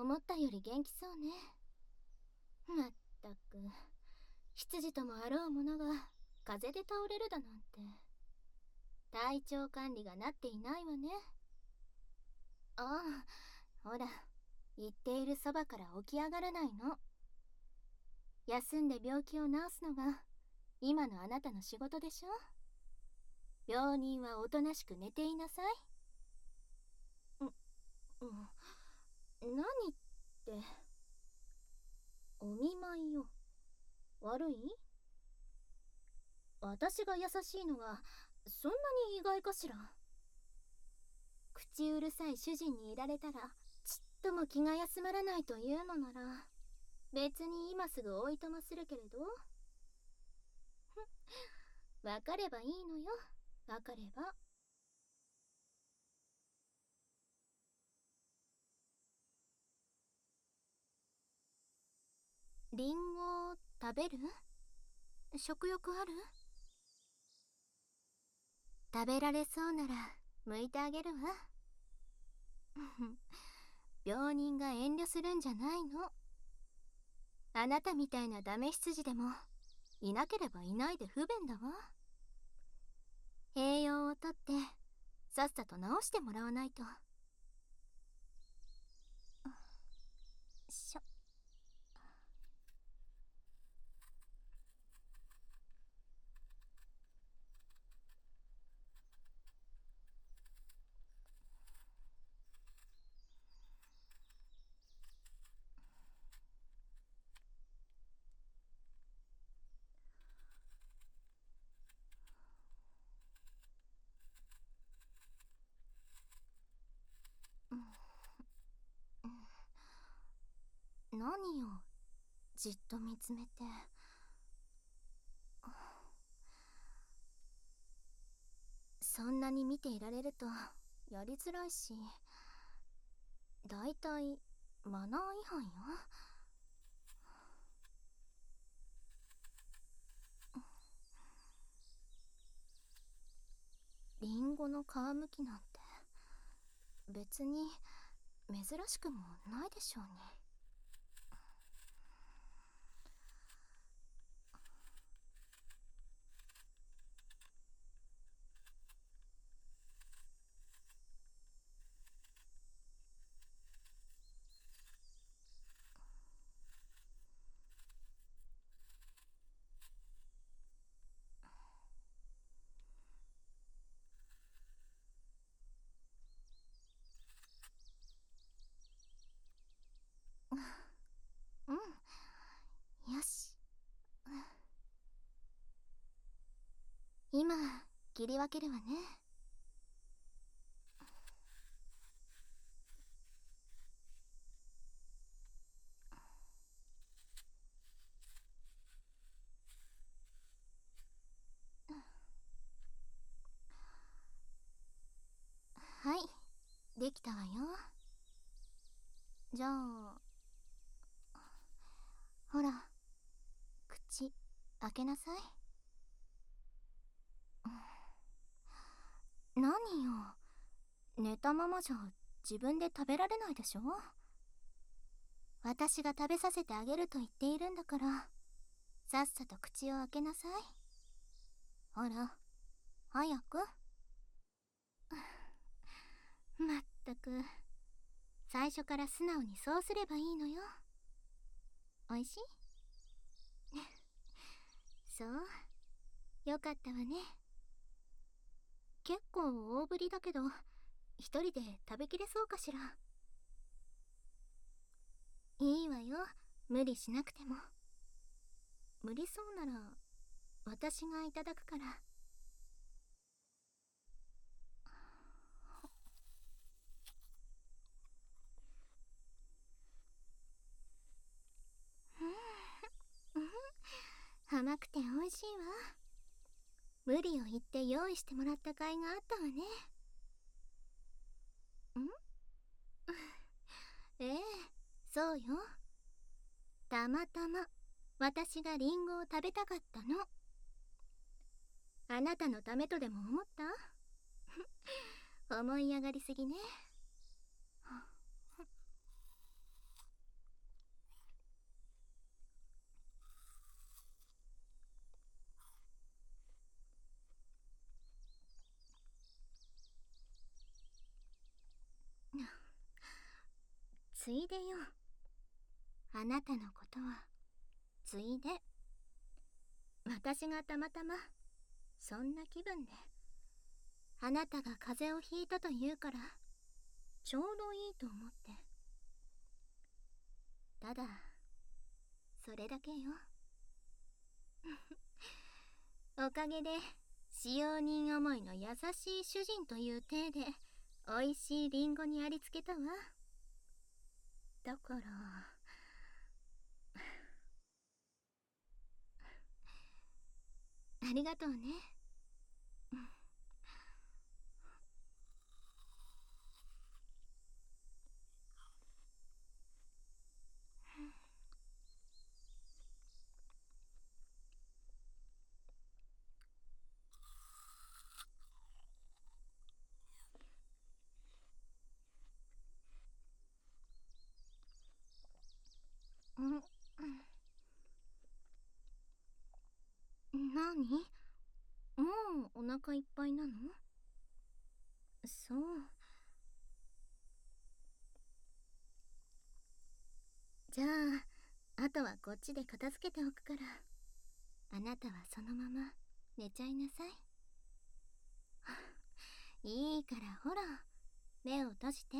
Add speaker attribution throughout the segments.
Speaker 1: 思ったより元気そうね。まったく、羊ともあろうものが風邪で倒れるだなんて。体調管理がなっていないわね。ああ、ほら、言っているそばから起き上がらないの。休んで病気を治すのが今のあなたの仕事でしょ病人はおとなしく寝ていなさい。ん、うん、何って、お見舞いよ。悪い？私が優しいのがそんなに意外かしら。口うるさい主人にいられたらちっとも気が休まらないというのなら別に今すぐおいとまするけれど。わかればいいのよ。わかれば。リンゴ食べる？食欲ある？食べられそうなら剥いてあげるわ。病人が遠慮するんじゃないの？あなたみたいなダメ羊でもいなければいないで不便だわ。栄養をとってさっさと治してもらわないと。しょ。何よじっと見つめてそんなに見ていられるとやりづらいしだいたいマナー違反よリンゴの皮むきなんて別に珍しくもないでしょうに。うんよし今切り分けるわね。はい。できたわよ。じゃあほら口開けなさい。何よ。寝たままじゃ自分で食べられないでしょ。私が食べさせてあげると言っているんだからさっさと口を開けなさい。ほら早く。まったく。最初から素直にそうすればいいのよ。おいしい？そう。よかったわね。結構大ぶりだけど一人で食べきれそうかしら。いいわよ。無理しなくても。無理そうなら私がいただくから。ん。甘くて美味しいわ。無理を言って用意してもらった甲斐があったわね。ん？ええそうよ。たまたま私がリンゴを食べたかったの。あなたのためとでも思った？思い上がりすぎね。ついでよ。あなたのことはついで。私がたまたまそんな気分であなたが風邪をひいたと言うからちょうどいいと思って。ただそれだけよ。おかげで使用人思いの優しい主人という体で美味しいリンゴにありつけたわ。だから。ありがとうねなにもうお腹いっぱいなの？そう。じゃああとはこっちで片付けておくから。あなたはそのまま寝ちゃいなさい。いいからほら目を閉じて。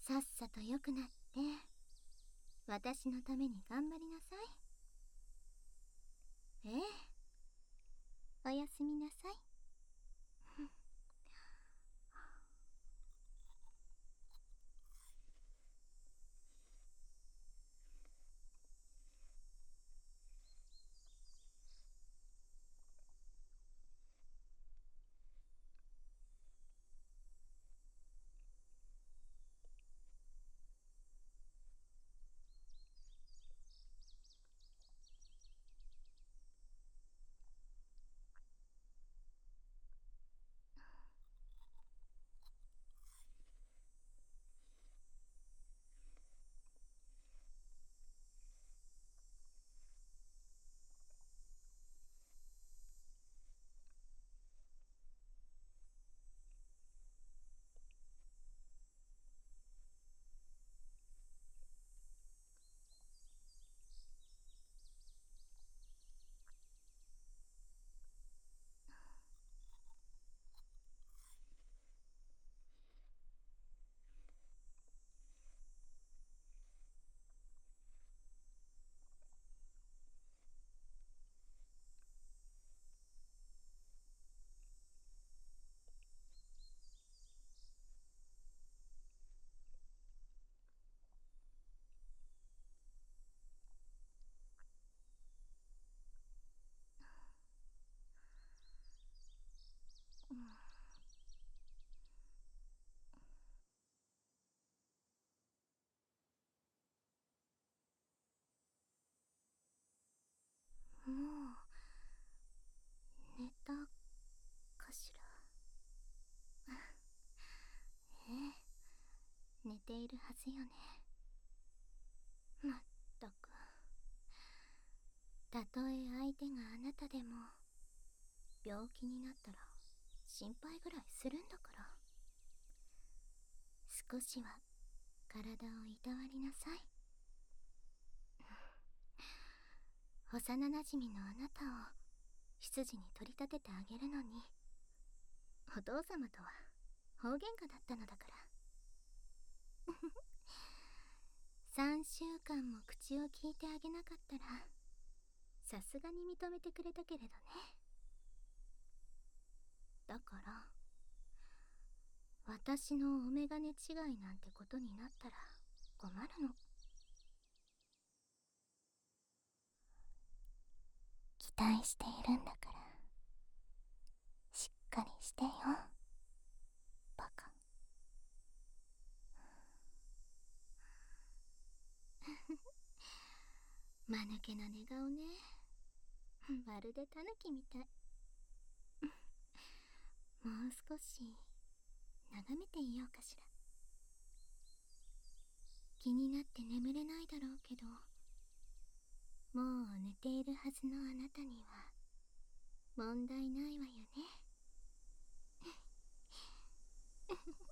Speaker 1: さっさと良くなって。私のために頑張りなさい。はずよね。まったく。たとえ相手があなたでも病気になったら心配ぐらいするんだから。少しは体をいたわりなさい。幼なじみのあなたを執事に取り立ててあげるのにお父様とは大喧嘩だったのだから。3週間も口を聞いてあげなかったらさすがに認めてくれたけれどね。だから私のお眼鏡違いなんてことになったら困るの。期待しているんだから。間抜けな寝顔ね。まるでタヌキみたい。もう少し眺めていようかしら。気になって眠れないだろうけどもう寝ているはずのあなたには問題ないわよね。